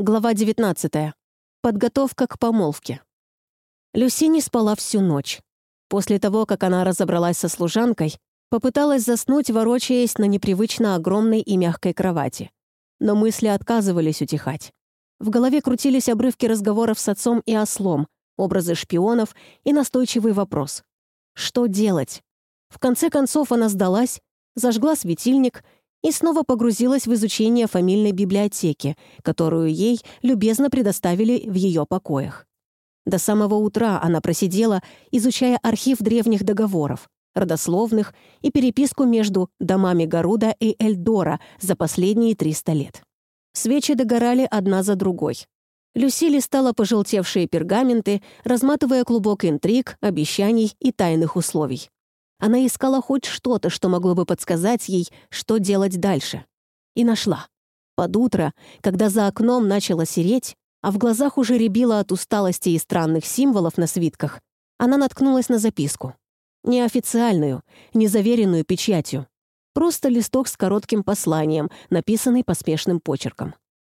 Глава 19. Подготовка к помолвке. Люси не спала всю ночь. После того, как она разобралась со служанкой, попыталась заснуть, ворочаясь на непривычно огромной и мягкой кровати. Но мысли отказывались утихать. В голове крутились обрывки разговоров с отцом и ослом, образы шпионов и настойчивый вопрос. Что делать? В конце концов она сдалась, зажгла светильник и снова погрузилась в изучение фамильной библиотеки, которую ей любезно предоставили в ее покоях. До самого утра она просидела, изучая архив древних договоров, родословных и переписку между домами Гаруда и Эльдора за последние 300 лет. Свечи догорали одна за другой. Люси листала пожелтевшие пергаменты, разматывая клубок интриг, обещаний и тайных условий. Она искала хоть что-то, что могло бы подсказать ей, что делать дальше. И нашла. Под утро, когда за окном начало сереть, а в глазах уже рябило от усталости и странных символов на свитках, она наткнулась на записку. Неофициальную, незаверенную печатью. Просто листок с коротким посланием, написанный поспешным почерком.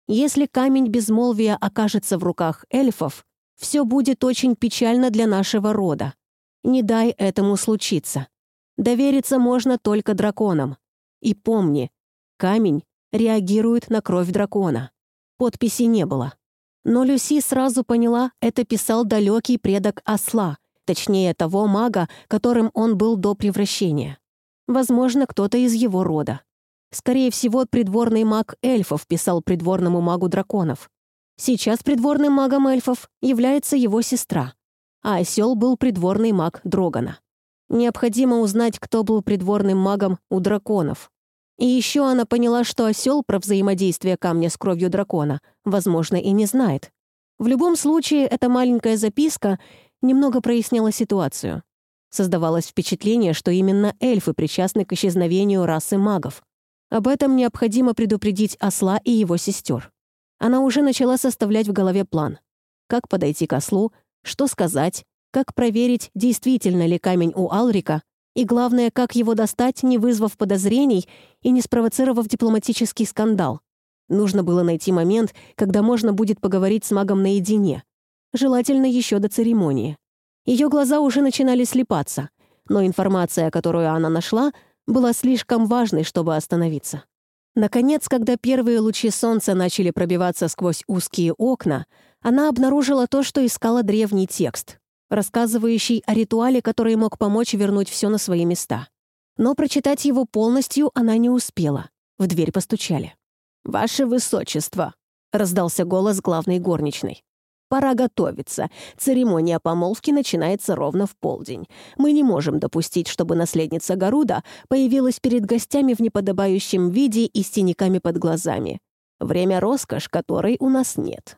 Если камень безмолвия окажется в руках эльфов, все будет очень печально для нашего рода. Не дай этому случиться. Довериться можно только драконам. И помни, камень реагирует на кровь дракона. Подписи не было. Но Люси сразу поняла, это писал далекий предок осла, точнее того мага, которым он был до превращения. Возможно, кто-то из его рода. Скорее всего, придворный маг эльфов писал придворному магу драконов. Сейчас придворным магом эльфов является его сестра а осел был придворный маг Дрогана. Необходимо узнать, кто был придворным магом у драконов. И еще она поняла, что осел про взаимодействие камня с кровью дракона, возможно, и не знает. В любом случае, эта маленькая записка немного проясняла ситуацию. Создавалось впечатление, что именно эльфы причастны к исчезновению расы магов. Об этом необходимо предупредить осла и его сестер. Она уже начала составлять в голове план. Как подойти к ослу, что сказать, как проверить, действительно ли камень у Алрика, и главное, как его достать, не вызвав подозрений и не спровоцировав дипломатический скандал. Нужно было найти момент, когда можно будет поговорить с магом наедине. Желательно еще до церемонии. Ее глаза уже начинали слепаться, но информация, которую она нашла, была слишком важной, чтобы остановиться. Наконец, когда первые лучи солнца начали пробиваться сквозь узкие окна, она обнаружила то, что искала древний текст, рассказывающий о ритуале, который мог помочь вернуть все на свои места. Но прочитать его полностью она не успела. В дверь постучали. «Ваше Высочество!» — раздался голос главной горничной. «Пора готовиться. Церемония помолвки начинается ровно в полдень. Мы не можем допустить, чтобы наследница Гаруда появилась перед гостями в неподобающем виде и с синяками под глазами. Время роскошь, которой у нас нет».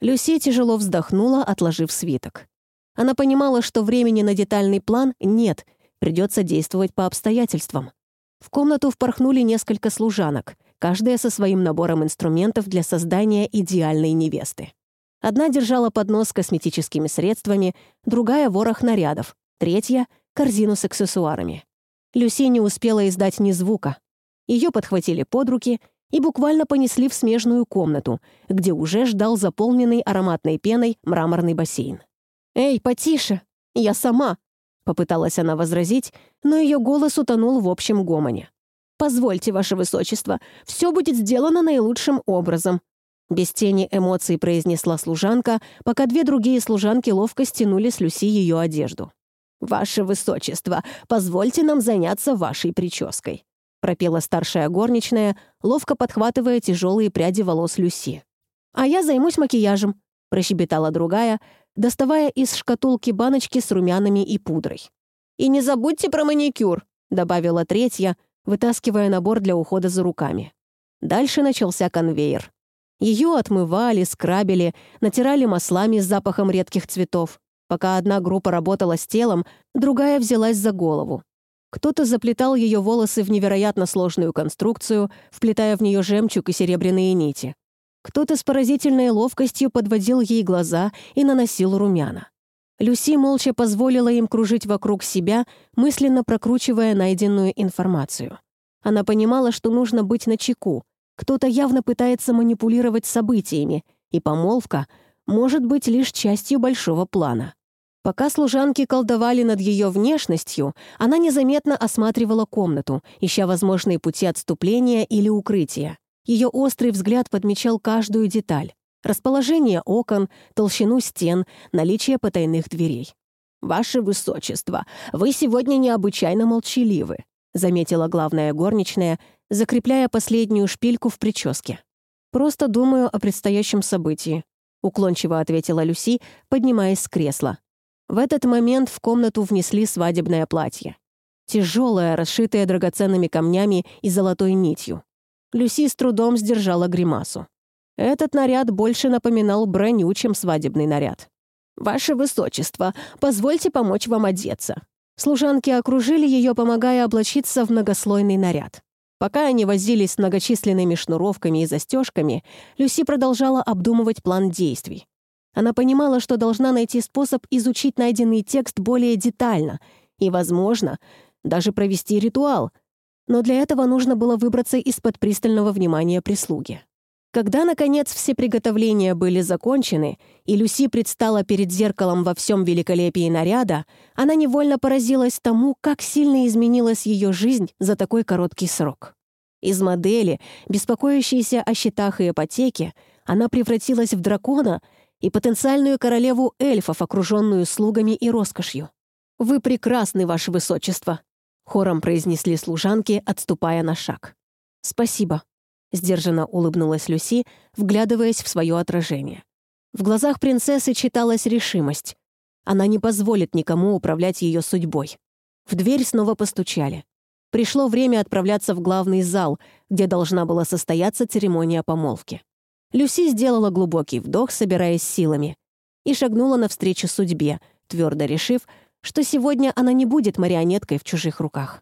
Люси тяжело вздохнула, отложив свиток. Она понимала, что времени на детальный план нет, придется действовать по обстоятельствам. В комнату впорхнули несколько служанок, каждая со своим набором инструментов для создания идеальной невесты. Одна держала поднос с косметическими средствами, другая — ворох нарядов, третья — корзину с аксессуарами. Люси не успела издать ни звука. Ее подхватили под руки — и буквально понесли в смежную комнату, где уже ждал заполненный ароматной пеной мраморный бассейн. «Эй, потише! Я сама!» Попыталась она возразить, но ее голос утонул в общем гомоне. «Позвольте, ваше высочество, все будет сделано наилучшим образом», без тени эмоций произнесла служанка, пока две другие служанки ловко стянули с Люси ее одежду. «Ваше высочество, позвольте нам заняться вашей прической пропела старшая горничная, ловко подхватывая тяжелые пряди волос Люси. «А я займусь макияжем», — прощебетала другая, доставая из шкатулки баночки с румянами и пудрой. «И не забудьте про маникюр», — добавила третья, вытаскивая набор для ухода за руками. Дальше начался конвейер. Ее отмывали, скрабили, натирали маслами с запахом редких цветов. Пока одна группа работала с телом, другая взялась за голову. Кто-то заплетал ее волосы в невероятно сложную конструкцию, вплетая в нее жемчуг и серебряные нити. Кто-то с поразительной ловкостью подводил ей глаза и наносил румяна. Люси молча позволила им кружить вокруг себя, мысленно прокручивая найденную информацию. Она понимала, что нужно быть начеку. Кто-то явно пытается манипулировать событиями, и помолвка может быть лишь частью большого плана. Пока служанки колдовали над ее внешностью, она незаметно осматривала комнату, ища возможные пути отступления или укрытия. Ее острый взгляд подмечал каждую деталь. Расположение окон, толщину стен, наличие потайных дверей. «Ваше Высочество, вы сегодня необычайно молчаливы», заметила главная горничная, закрепляя последнюю шпильку в прическе. «Просто думаю о предстоящем событии», уклончиво ответила Люси, поднимаясь с кресла. В этот момент в комнату внесли свадебное платье. Тяжелое, расшитое драгоценными камнями и золотой нитью. Люси с трудом сдержала гримасу. Этот наряд больше напоминал броню, чем свадебный наряд. «Ваше Высочество, позвольте помочь вам одеться». Служанки окружили ее, помогая облачиться в многослойный наряд. Пока они возились с многочисленными шнуровками и застежками, Люси продолжала обдумывать план действий. Она понимала, что должна найти способ изучить найденный текст более детально и, возможно, даже провести ритуал. Но для этого нужно было выбраться из-под пристального внимания прислуги. Когда, наконец, все приготовления были закончены, и Люси предстала перед зеркалом во всем великолепии наряда, она невольно поразилась тому, как сильно изменилась ее жизнь за такой короткий срок. Из модели, беспокоящейся о счетах и ипотеке, она превратилась в дракона и потенциальную королеву эльфов, окруженную слугами и роскошью. «Вы прекрасны, ваше высочество», — хором произнесли служанки, отступая на шаг. «Спасибо», Сдержанно улыбнулась Люси, вглядываясь в свое отражение. В глазах принцессы читалась решимость. Она не позволит никому управлять ее судьбой. В дверь снова постучали. Пришло время отправляться в главный зал, где должна была состояться церемония помолвки. Люси сделала глубокий вдох, собираясь силами, и шагнула навстречу судьбе, твердо решив, что сегодня она не будет марионеткой в чужих руках.